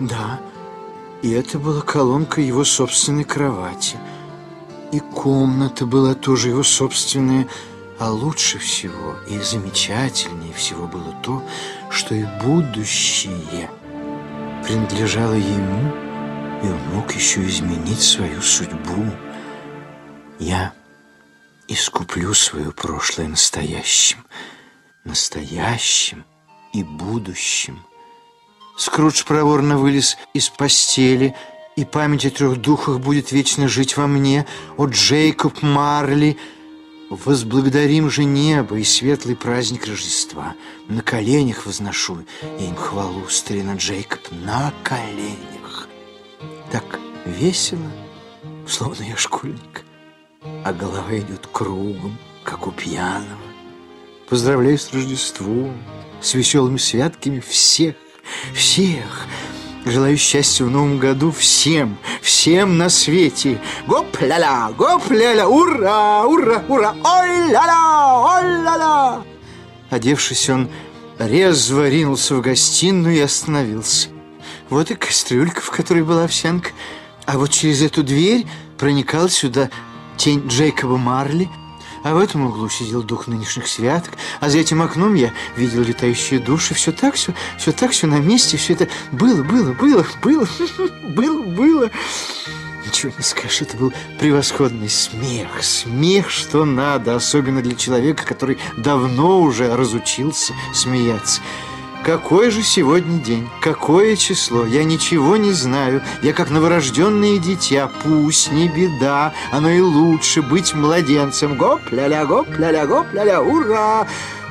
Да, и это была колонка его собственной кровати. И комната была тоже его собственная. А лучше всего и замечательнее всего было то, что и будущее принадлежало ему, и он мог еще изменить свою судьбу. Я искуплю свое прошлое настоящим, настоящим и будущим. Скрудж проворно вылез из постели, и память о трех духах будет вечно жить во мне, о Джейкоб Марли. Возблагодарим же небо и светлый праздник Рождества. На коленях возношу им хвалу, старина Джейкоб, на коленях. Так весело, словно я школьник, а голова идет кругом, как у пьяного. Поздравляю с Рождеством, с веселыми святками всех всех. Желаю счастья в новом году всем, всем на свете. Гоп-ля-ля, гоп-ля-ля, ура, ура, ура, ой-ля-ля, ой-ля-ля. Одевшись, он резво ринулся в гостиную и остановился. Вот и кастрюлька, в которой была овсянка. А вот через эту дверь проникал сюда тень Джейкоба Марли – а в этом углу сидел дух нынешних святок, а за этим окном я видел летающие души. Все так, все, все так, все на месте, все это было, было, было, было, было, было. Ничего не скажешь, это был превосходный смех. Смех, что надо, особенно для человека, который давно уже разучился смеяться. Какой же сегодня день? Какое число? Я ничего не знаю. Я как новорожденное дитя. Пусть, не беда. Оно и лучше быть младенцем. Гоп-ля-ля, гоп-ля-ля, гоп-ля-ля, ура!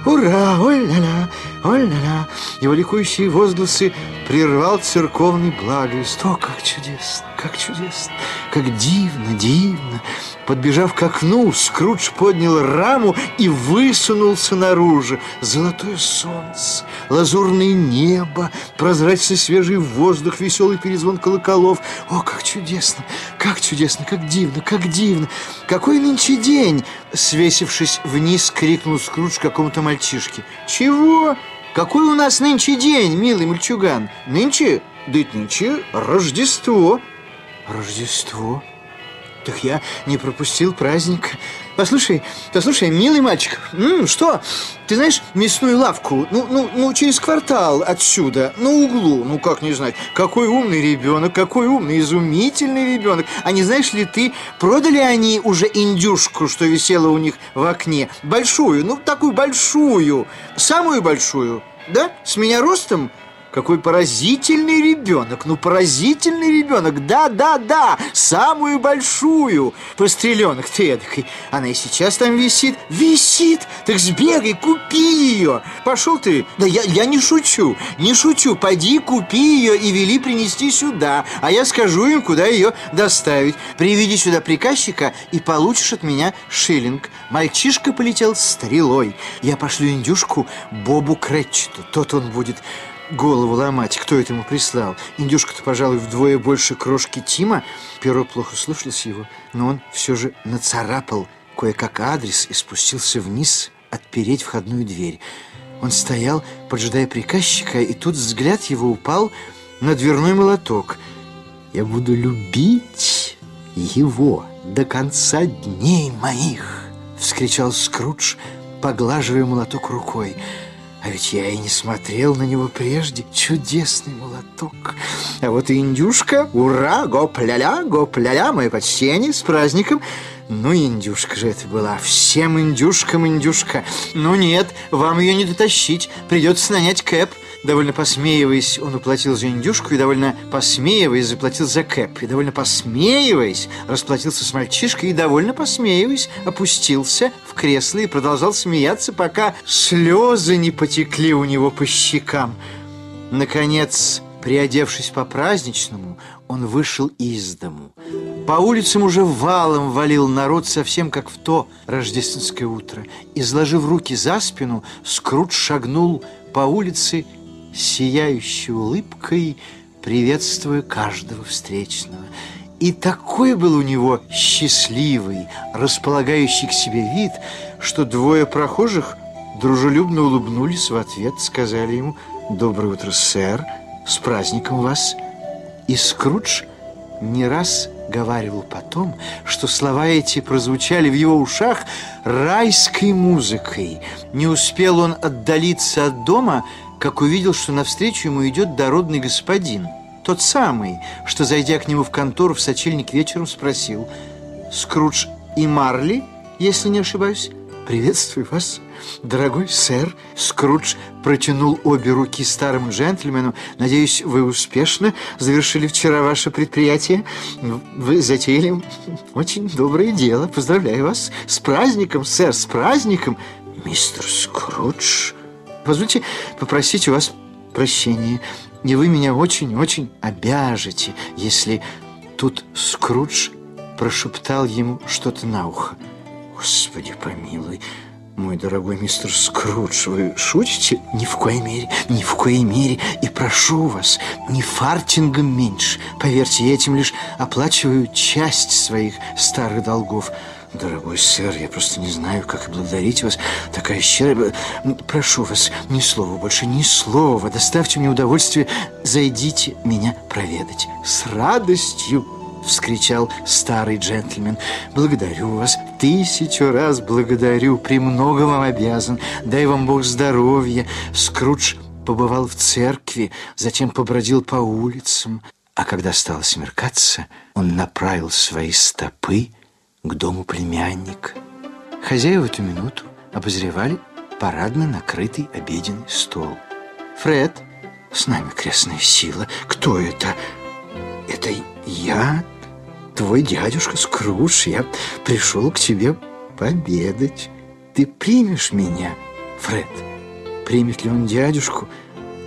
Ура! Ой-ля-ля, ой-ля-ля. Его ликующие возгласы прервал церковный благовест. О, как чудесно, как чудесно, как дивно, дивно. Подбежав к окну, Скрудж поднял раму и высунулся наружу. Золотое солнце, лазурное небо, прозрачный свежий воздух, веселый перезвон колоколов. О, как чудесно, как чудесно, как дивно, как дивно. Какой нынче день? Свесившись вниз, крикнул Скрудж какому-то мальчишке. Чего? Какой у нас нынче день, милый мальчуган? Нынче? Да нынче Рождество. Рождество? Так я не пропустил праздник. Послушай, послушай, милый мальчик, м, что? Ты знаешь мясную лавку? Ну, ну, ну, через квартал отсюда, на углу. Ну, как не знать? Какой умный ребенок, какой умный, изумительный ребенок. А не знаешь ли ты, продали они уже индюшку, что висела у них в окне? Большую, ну, такую большую, самую большую, да? С меня ростом какой поразительный ребенок! Ну, поразительный ребенок! Да, да, да! Самую большую! Постреленок ты эдакой! Она и сейчас там висит! Висит! Так сбегай, купи ее! Пошел ты! Да я, я не шучу! Не шучу! Пойди, купи ее и вели принести сюда, а я скажу им, куда ее доставить. Приведи сюда приказчика и получишь от меня шиллинг. Мальчишка полетел стрелой. Я пошлю индюшку Бобу Кретчету. Тот он будет голову ломать, кто это ему прислал. Индюшка-то, пожалуй, вдвое больше крошки Тима. Перо плохо слушалось его, но он все же нацарапал кое-как адрес и спустился вниз отпереть входную дверь. Он стоял, поджидая приказчика, и тут взгляд его упал на дверной молоток. «Я буду любить его до конца дней моих!» — вскричал Скрудж, поглаживая молоток рукой. А ведь я и не смотрел на него прежде. Чудесный молоток. А вот и индюшка. Ура! Гоп-ля-ля, гоп-ля-ля, мое почтение, с праздником. Ну, индюшка же это была. Всем индюшкам индюшка. Ну нет, вам ее не дотащить. Придется нанять кэп. Довольно посмеиваясь, он уплатил за индюшку и довольно посмеиваясь заплатил за кэп. И довольно посмеиваясь расплатился с мальчишкой и довольно посмеиваясь опустился в кресло и продолжал смеяться, пока слезы не потекли у него по щекам. Наконец, приодевшись по-праздничному, он вышел из дому. По улицам уже валом валил народ, совсем как в то рождественское утро. Изложив руки за спину, Скрудж шагнул по улице сияющей улыбкой, приветствуя каждого встречного. И такой был у него счастливый, располагающий к себе вид, что двое прохожих дружелюбно улыбнулись в ответ, сказали ему «Доброе утро, сэр, с праздником вас!» И Скрудж не раз говаривал потом, что слова эти прозвучали в его ушах райской музыкой. Не успел он отдалиться от дома, как увидел, что навстречу ему идет дородный господин. Тот самый, что, зайдя к нему в контору в сочельник вечером, спросил «Скрудж и Марли, если не ошибаюсь?» «Приветствую вас, дорогой сэр!» Скрудж протянул обе руки старому джентльмену. «Надеюсь, вы успешно завершили вчера ваше предприятие. Вы затеяли очень доброе дело. Поздравляю вас! С праздником, сэр, с праздником!» «Мистер Скрудж, позвольте попросить у вас прощения. И вы меня очень-очень обяжете, если...» Тут Скрудж прошептал ему что-то на ухо. Господи помилуй, мой дорогой мистер Скрудж, вы шутите? Ни в коей мере, ни в коей мере. И прошу вас, ни фартингом меньше. Поверьте, я этим лишь оплачиваю часть своих старых долгов. Дорогой сэр, я просто не знаю, как благодарить вас. Такая щедрая... Прошу вас, ни слова больше, ни слова. Доставьте мне удовольствие, зайдите меня проведать. С радостью вскричал старый джентльмен. «Благодарю вас, тысячу раз благодарю, премного вам обязан. Дай вам Бог здоровья!» Скрудж побывал в церкви, затем побродил по улицам. А когда стало смеркаться, он направил свои стопы к дому племянника. Хозяева в эту минуту обозревали парадно накрытый обеденный стол. «Фред, с нами крестная сила. Кто это?» «Это я, твой дядюшка Скрудж, я пришел к тебе победать. Ты примешь меня, Фред? Примет ли он дядюшку?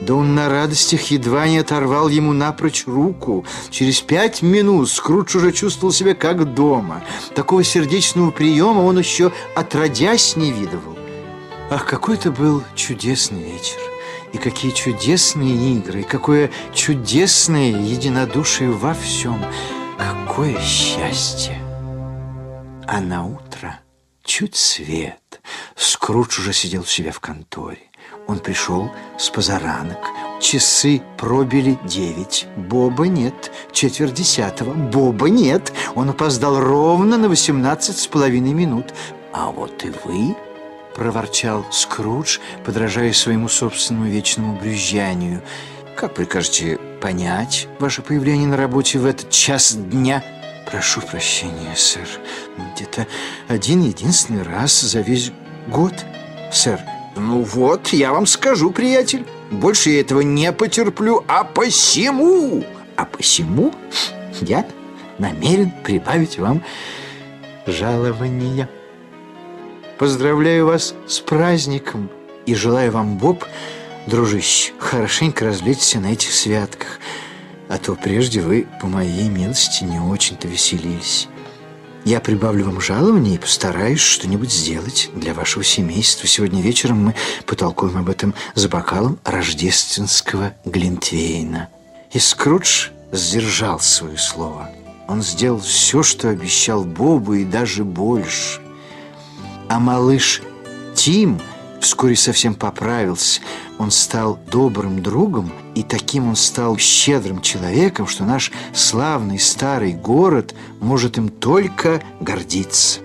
Да он на радостях едва не оторвал ему напрочь руку. Через пять минут Скрудж уже чувствовал себя как дома. Такого сердечного приема он еще отродясь не видывал. Ах, какой это был чудесный вечер! И какие чудесные игры, и какое чудесное единодушие во всем – Какое счастье! А на утро чуть свет. Скрудж уже сидел в себя в конторе. Он пришел с позаранок. Часы пробили девять. Боба нет. Четверть десятого. Боба нет. Он опоздал ровно на восемнадцать с половиной минут. А вот и вы, проворчал Скрудж, подражая своему собственному вечному брюзжанию. Как прикажете понять ваше появление на работе в этот час дня? Прошу прощения, сэр. Где-то один единственный раз за весь год, сэр. Ну вот, я вам скажу, приятель. Больше я этого не потерплю, а посему... А посему я намерен прибавить вам жалования. Поздравляю вас с праздником и желаю вам, Боб, Дружище, хорошенько развлечься на этих святках, а то прежде вы, по моей милости, не очень-то веселились. Я прибавлю вам жалование и постараюсь что-нибудь сделать для вашего семейства. Сегодня вечером мы потолкуем об этом за бокалом рождественского глинтвейна. И Скрудж сдержал свое слово. Он сделал все, что обещал Бобу, и даже больше. А малыш Тим вскоре совсем поправился – он стал добрым другом, и таким он стал щедрым человеком, что наш славный старый город может им только гордиться.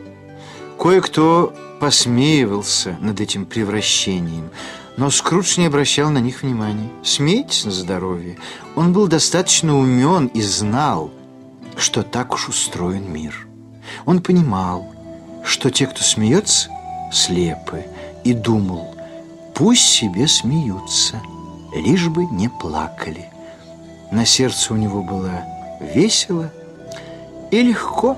Кое-кто посмеивался над этим превращением, но Скрудж не обращал на них внимания. Смейтесь на здоровье. Он был достаточно умен и знал, что так уж устроен мир. Он понимал, что те, кто смеется, слепы, и думал, Пусть себе смеются, лишь бы не плакали. На сердце у него было весело и легко.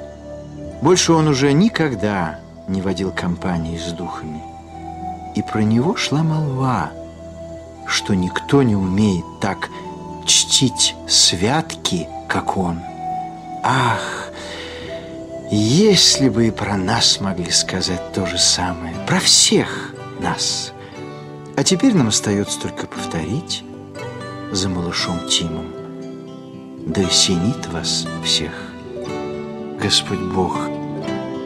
Больше он уже никогда не водил компании с духами. И про него шла молва, что никто не умеет так чтить святки, как он. Ах, если бы и про нас могли сказать то же самое, про всех нас – а теперь нам остается только повторить за малышом Тимом. Да осенит вас всех Господь Бог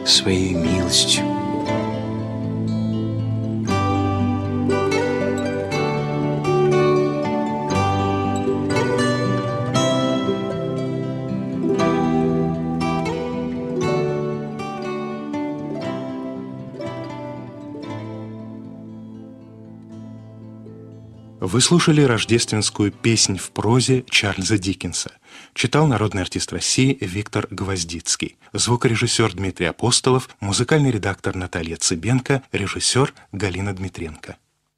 своей милостью. Вы слушали рождественскую песнь в прозе Чарльза Диккенса. Читал народный артист России Виктор Гвоздицкий. Звукорежиссер Дмитрий Апостолов, музыкальный редактор Наталья Цыбенко, режиссер Галина Дмитренко.